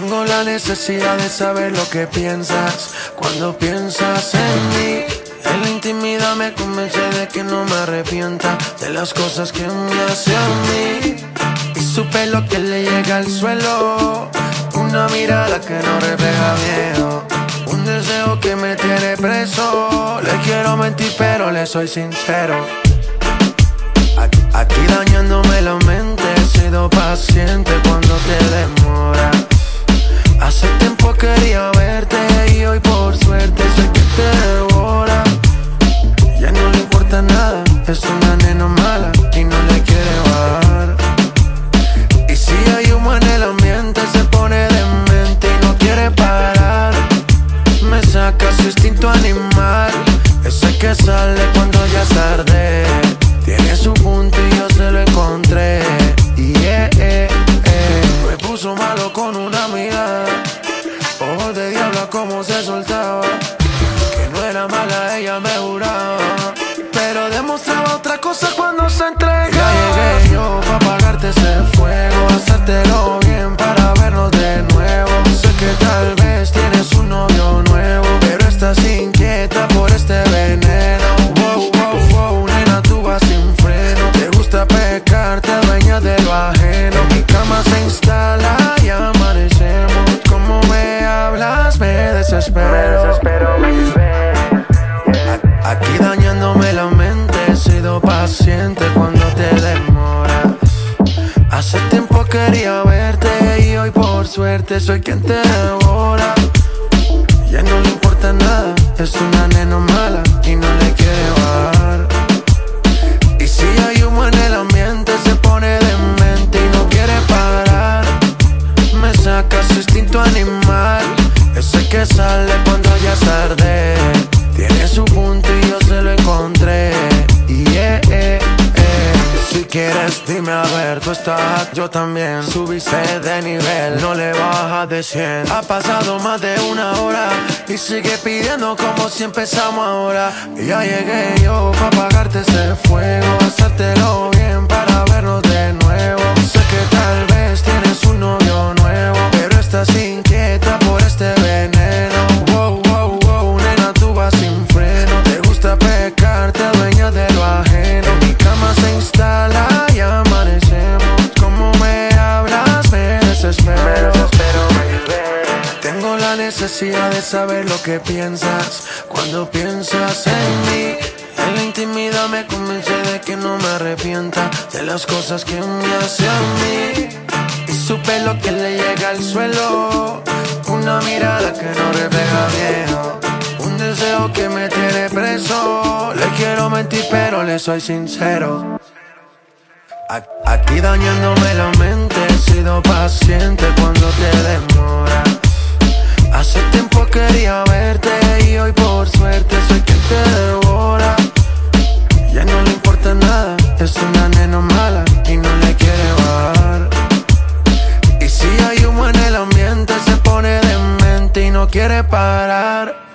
Tengo la necesidad de saber lo que piensas cuando piensas en mí. En la intimidad me convence de que no me arrepienta de las cosas que me hace a mí. Y supe lo que le llega al suelo. Una mirada que no refleja miedo. Un deseo que me tiene preso. Le quiero mentir, pero le soy sincero. Aquí dañándome la mente, he sido paciente cuando te demora. Es una nena mala y no le quiere bajar. Y si hay humo en el ambiente, se pone demente y no quiere parar. Me saca su instinto animal, ese que sale cuando ya es tarde. Tiene su punto y yo se lo encontré. Y yeah, eh, eh. Me puso malo con una amiga. Ojos de diablo como se soltaba. Que no era mala, ella me lo ajeno. Mi cama se instala y amanecemos. Como me hablas, me desespero. A- Aquí dañándome la mente, he sido paciente cuando te demoras. Hace tiempo quería verte y hoy por suerte soy quien te devora. Ya no le importa nada, es una nena mala y Su instinto animal, ese que sale cuando ya es tarde. Tiene su punto y yo se lo encontré. Y yeah, eh, eh. Si quieres, dime a ver, tú estás, yo también. Subiste de nivel, no le bajas de 100. Ha pasado más de una hora y sigue pidiendo como si empezamos ahora. Ya llegué yo para apagarte ese necesidad de saber lo que piensas cuando piensas en mí. En la intimidad me convence de que no me arrepienta de las cosas que me hace a mí. Y supe lo que le llega al suelo. Una mirada que no refleja miedo. Un deseo que me tiene preso. Le quiero mentir, pero le soy sincero. Aquí dañándome la mente, he sido paciente cuando te demoras. Hoy por suerte soy quien te devora. Ya no le importa nada, es una nena mala y no le quiere bajar. Y si hay humo en el ambiente, se pone demente y no quiere parar.